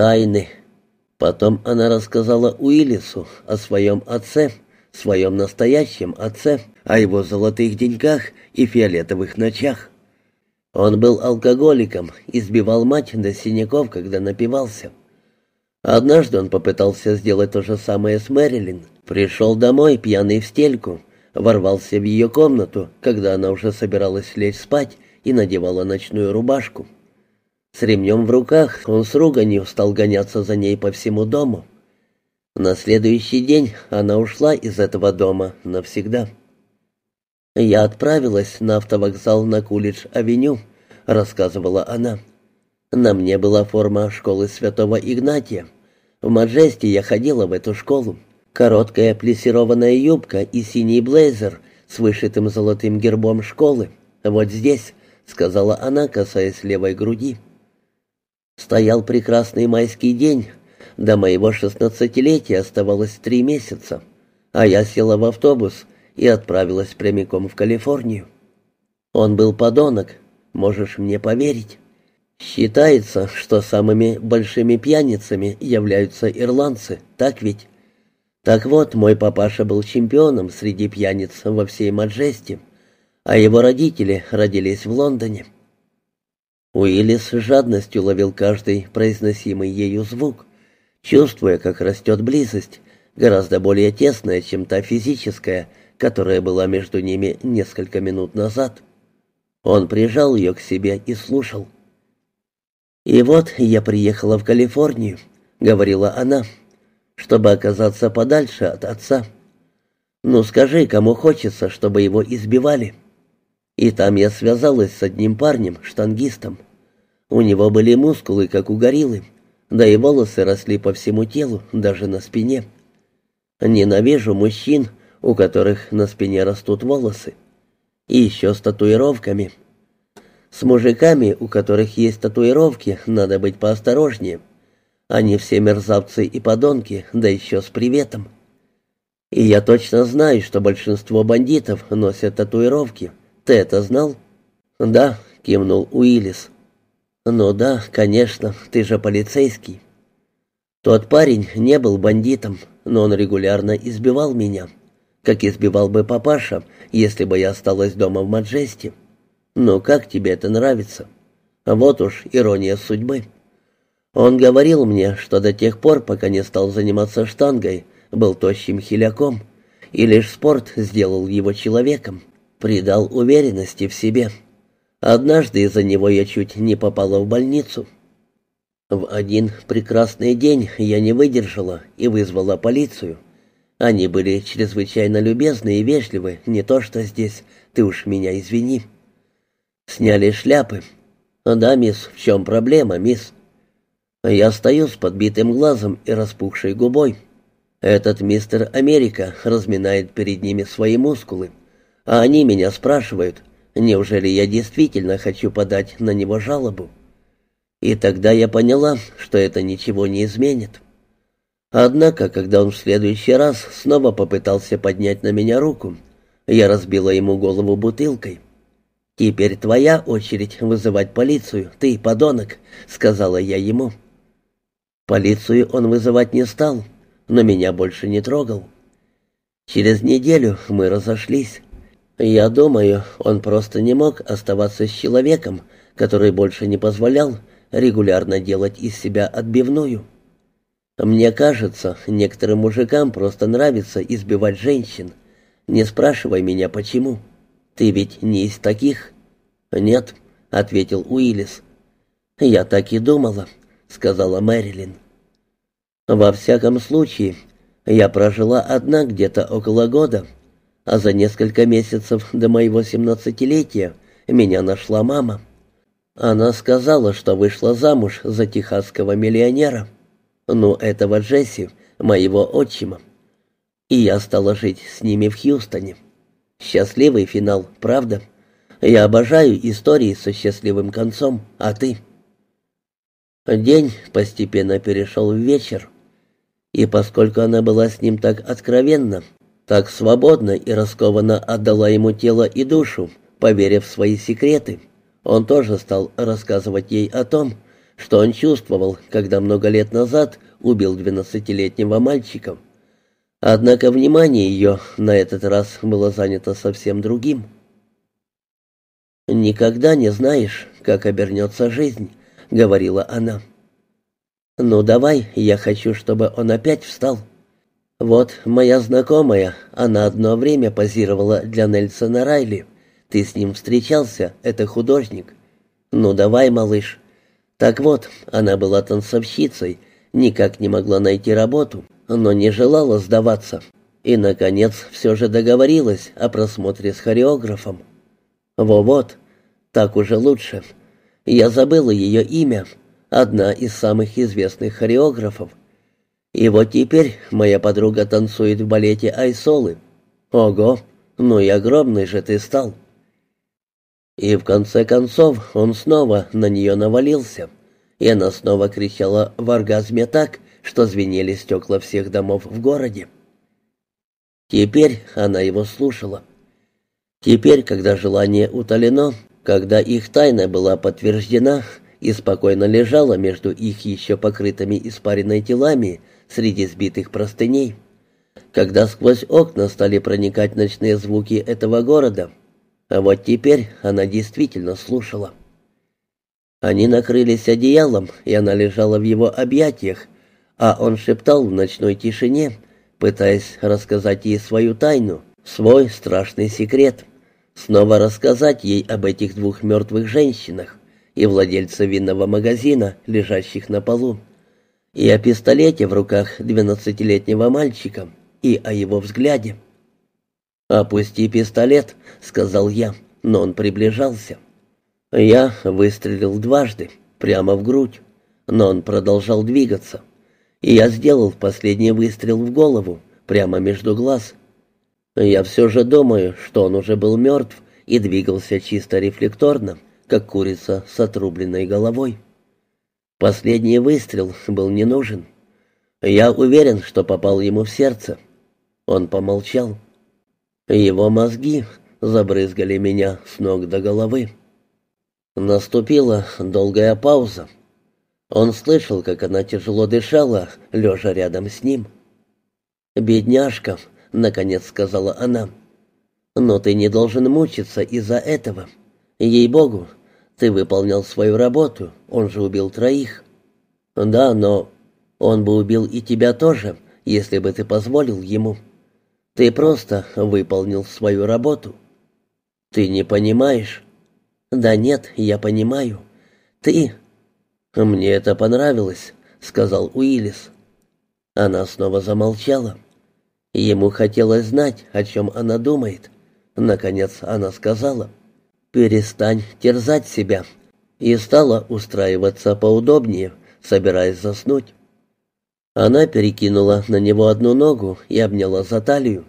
Тайны. Потом она рассказала Уиллису о своем отце, своем настоящем отце, о его золотых деньгах и фиолетовых ночах. Он был алкоголиком, избивал мать до синяков, когда напивался. Однажды он попытался сделать то же самое с Мэрилин. Пришел домой, пьяный в стельку, ворвался в ее комнату, когда она уже собиралась лечь спать и надевала ночную рубашку. С ремнем в руках он с руганью стал гоняться за ней по всему дому. На следующий день она ушла из этого дома навсегда. «Я отправилась на автовокзал на Кулидж-авеню», — рассказывала она. «На мне была форма школы святого Игнатия. В Маджесте я ходила в эту школу. Короткая плессированная юбка и синий блейзер с вышитым золотым гербом школы. Вот здесь», — сказала она, касаясь левой груди. Стоял прекрасный майский день. До моего шестнадцатилетия оставалось три месяца, а я села в автобус и отправилась прямиком в Калифорнию. Он был подонок, можешь мне поверить. Считается, что самыми большими пьяницами являются ирландцы, так ведь? Так вот, мой папаша был чемпионом среди пьяниц во всей Маджесте, а его родители родились в Лондоне. Уиллис с жадностью ловил каждый произносимый ею звук, чувствуя, как растет близость, гораздо более тесная, чем та физическая, которая была между ними несколько минут назад. Он прижал ее к себе и слушал. «И вот я приехала в Калифорнию», — говорила она, — «чтобы оказаться подальше от отца. Ну скажи, кому хочется, чтобы его избивали?» И там я связалась с одним парнем, штангистом. У него были мускулы, как у гориллы, да и волосы росли по всему телу, даже на спине. Ненавижу мужчин, у которых на спине растут волосы. И еще с татуировками. С мужиками, у которых есть татуировки, надо быть поосторожнее. Они все мерзавцы и подонки, да еще с приветом. И я точно знаю, что большинство бандитов носят татуировки. Ты это знал?» «Да», — кивнул Уиллис. «Ну да, конечно, ты же полицейский». Тот парень не был бандитом, но он регулярно избивал меня, как избивал бы папаша, если бы я осталась дома в Маджесте. Ну, как тебе это нравится? Вот уж ирония судьбы. Он говорил мне, что до тех пор, пока не стал заниматься штангой, был тощим хиляком, и лишь спорт сделал его человеком придал уверенности в себе. Однажды из-за него я чуть не попала в больницу. В один прекрасный день я не выдержала и вызвала полицию. Они были чрезвычайно любезны и вежливы, не то что здесь, ты уж меня извини. Сняли шляпы. «Да, мисс, в чем проблема, мисс?» Я стою с подбитым глазом и распухшей губой. Этот мистер Америка разминает перед ними свои мускулы а они меня спрашивают, неужели я действительно хочу подать на него жалобу. И тогда я поняла, что это ничего не изменит. Однако, когда он в следующий раз снова попытался поднять на меня руку, я разбила ему голову бутылкой. «Теперь твоя очередь вызывать полицию, ты, подонок», — сказала я ему. Полицию он вызывать не стал, но меня больше не трогал. Через неделю мы разошлись. Я думаю, он просто не мог оставаться с человеком, который больше не позволял регулярно делать из себя отбивную. Мне кажется, некоторым мужикам просто нравится избивать женщин. Не спрашивай меня, почему. Ты ведь не из таких? Нет, ответил Уиллис. Я так и думала, сказала Мэрилин. Во всяком случае, я прожила одна где-то около года а за несколько месяцев до моего семнадцатилетия меня нашла мама. Она сказала, что вышла замуж за техасского миллионера. Ну, этого Джесси, моего отчима. И я стала жить с ними в Хьюстоне. Счастливый финал, правда? Я обожаю истории со счастливым концом, а ты? День постепенно перешел в вечер. И поскольку она была с ним так откровенна, так свободно и раскованно отдала ему тело и душу, поверив в свои секреты. Он тоже стал рассказывать ей о том, что он чувствовал, когда много лет назад убил двенадцатилетнего мальчика. Однако внимание ее на этот раз было занято совсем другим. «Никогда не знаешь, как обернется жизнь», — говорила она. «Ну давай, я хочу, чтобы он опять встал». «Вот моя знакомая, она одно время позировала для Нельсона Райли. Ты с ним встречался, это художник. Ну давай, малыш». Так вот, она была танцовщицей, никак не могла найти работу, но не желала сдаваться. И, наконец, все же договорилась о просмотре с хореографом. Во-вот, так уже лучше. Я забыла ее имя, одна из самых известных хореографов. И вот теперь моя подруга танцует в балете Айсолы. Ого, ну и огромный же ты стал. И в конце концов он снова на нее навалился, и она снова кричала в оргазме так, что звенели стекла всех домов в городе. Теперь она его слушала. Теперь, когда желание утолено, когда их тайна была подтверждена и спокойно лежала между их еще покрытыми испаренной телами, среди сбитых простыней. Когда сквозь окна стали проникать ночные звуки этого города, а вот теперь она действительно слушала. Они накрылись одеялом, и она лежала в его объятиях, а он шептал в ночной тишине, пытаясь рассказать ей свою тайну, свой страшный секрет, снова рассказать ей об этих двух мертвых женщинах и владельце винного магазина, лежащих на полу и о пистолете в руках двенадцатилетнего мальчика, и о его взгляде. «Опусти пистолет», — сказал я, но он приближался. Я выстрелил дважды, прямо в грудь, но он продолжал двигаться. И я сделал последний выстрел в голову, прямо между глаз. Я все же думаю, что он уже был мертв и двигался чисто рефлекторно, как курица с отрубленной головой. Последний выстрел был не нужен. Я уверен, что попал ему в сердце. Он помолчал. Его мозги забрызгали меня с ног до головы. Наступила долгая пауза. Он слышал, как она тяжело дышала, лежа рядом с ним. «Бедняжка», — наконец сказала она, — «но ты не должен мучиться из-за этого. Ей-богу, ты выполнял свою работу, он же убил троих. Да, но он бы убил и тебя тоже, если бы ты позволил ему. Ты просто выполнил свою работу. Ты не понимаешь? Да нет, я понимаю. Ты... Мне это понравилось, сказал Уиллис. Она снова замолчала. Ему хотелось знать, о чем она думает. Наконец она сказала — «Перестань терзать себя», и стала устраиваться поудобнее, собираясь заснуть. Она перекинула на него одну ногу и обняла за талию.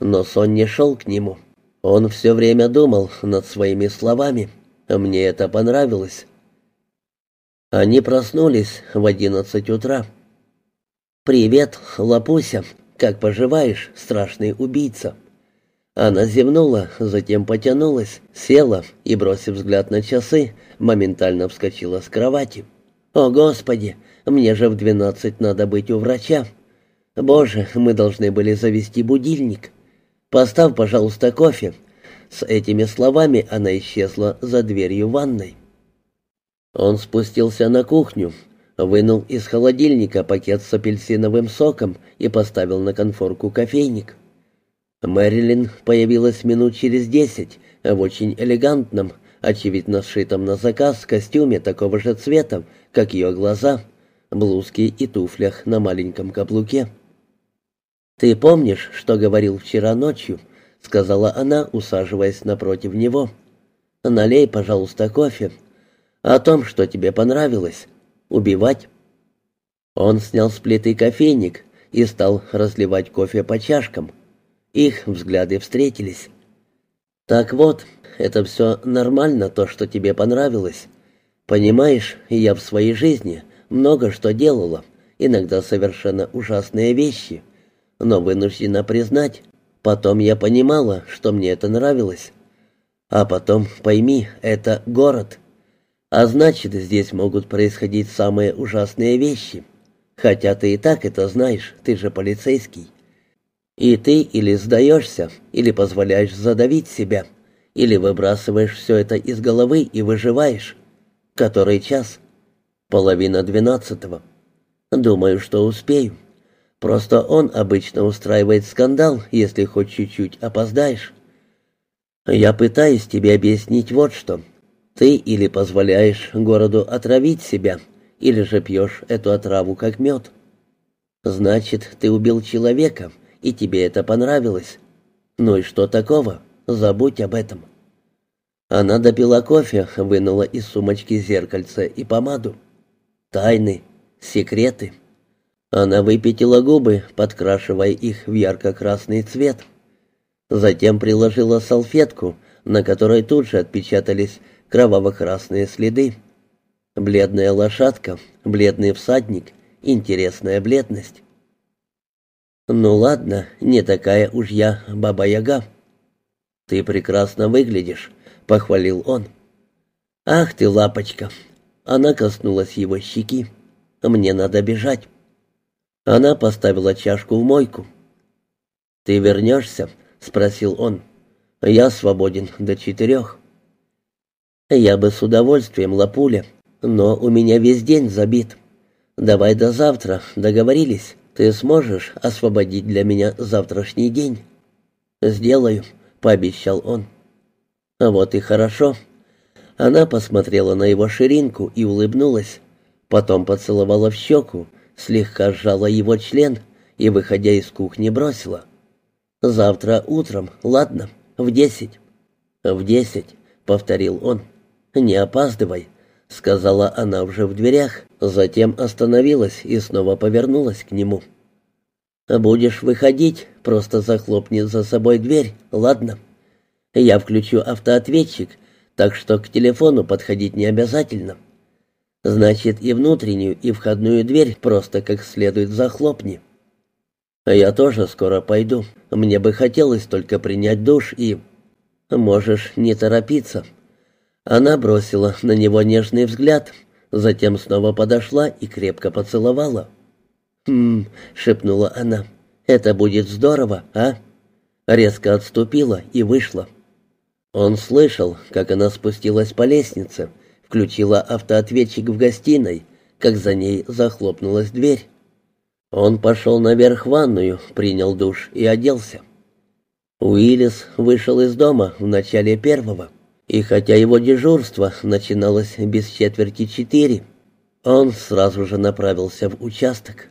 Но сон не шел к нему. Он все время думал над своими словами. Мне это понравилось. Они проснулись в одиннадцать утра. «Привет, Лапуся. Как поживаешь, страшный убийца?» Она зевнула, затем потянулась, села и, бросив взгляд на часы, моментально вскочила с кровати. «О, Господи! Мне же в двенадцать надо быть у врача! Боже, мы должны были завести будильник! Поставь, пожалуйста, кофе!» С этими словами она исчезла за дверью ванной. Он спустился на кухню, вынул из холодильника пакет с апельсиновым соком и поставил на конфорку кофейник. Мэрилин появилась минут через десять в очень элегантном, очевидно сшитом на заказ костюме такого же цвета, как ее глаза, блузке и туфлях на маленьком каблуке. «Ты помнишь, что говорил вчера ночью?» — сказала она, усаживаясь напротив него. «Налей, пожалуйста, кофе. О том, что тебе понравилось. Убивать». Он снял с плиты кофейник и стал разливать кофе по чашкам — их взгляды встретились. «Так вот, это все нормально, то, что тебе понравилось. Понимаешь, я в своей жизни много что делала, иногда совершенно ужасные вещи, но вынуждена признать, потом я понимала, что мне это нравилось. А потом, пойми, это город. А значит, здесь могут происходить самые ужасные вещи. Хотя ты и так это знаешь, ты же полицейский. И ты или сдаешься, или позволяешь задавить себя, или выбрасываешь все это из головы и выживаешь. Который час? Половина двенадцатого. Думаю, что успею. Просто он обычно устраивает скандал, если хоть чуть-чуть опоздаешь. Я пытаюсь тебе объяснить вот что. Ты или позволяешь городу отравить себя, или же пьешь эту отраву как мед. Значит, ты убил человека, и тебе это понравилось. Ну и что такого? Забудь об этом. Она допила кофе, вынула из сумочки зеркальце и помаду. Тайны, секреты. Она выпятила губы, подкрашивая их в ярко-красный цвет. Затем приложила салфетку, на которой тут же отпечатались кроваво-красные следы. Бледная лошадка, бледный всадник, интересная бледность. «Ну ладно, не такая уж я баба-яга». «Ты прекрасно выглядишь», — похвалил он. «Ах ты, лапочка!» Она коснулась его щеки. «Мне надо бежать». Она поставила чашку в мойку. «Ты вернешься?» — спросил он. «Я свободен до четырех». «Я бы с удовольствием, Лапуля, но у меня весь день забит. Давай до завтра, договорились. Ты сможешь освободить для меня завтрашний день?» «Сделаю», — пообещал он. «Вот и хорошо». Она посмотрела на его ширинку и улыбнулась. Потом поцеловала в щеку, слегка сжала его член и, выходя из кухни, бросила. «Завтра утром, ладно, в десять». «В десять», — повторил он. «Не опаздывай», — сказала она уже в дверях, затем остановилась и снова повернулась к нему. «Будешь выходить, просто захлопни за собой дверь, ладно? Я включу автоответчик, так что к телефону подходить не обязательно». Значит, и внутреннюю, и входную дверь просто как следует захлопни. Я тоже скоро пойду. Мне бы хотелось только принять душ и... Можешь не торопиться. Она бросила на него нежный взгляд, затем снова подошла и крепко поцеловала. «Хм», — шепнула она, — «это будет здорово, а?» Резко отступила и вышла. Он слышал, как она спустилась по лестнице, включила автоответчик в гостиной, как за ней захлопнулась дверь. Он пошел наверх в ванную, принял душ и оделся. Уиллис вышел из дома в начале первого, и хотя его дежурство начиналось без четверти четыре, он сразу же направился в участок.